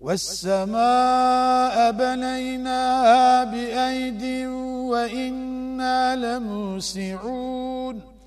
والسماء بنيناها بأيد وإنا لموسعون.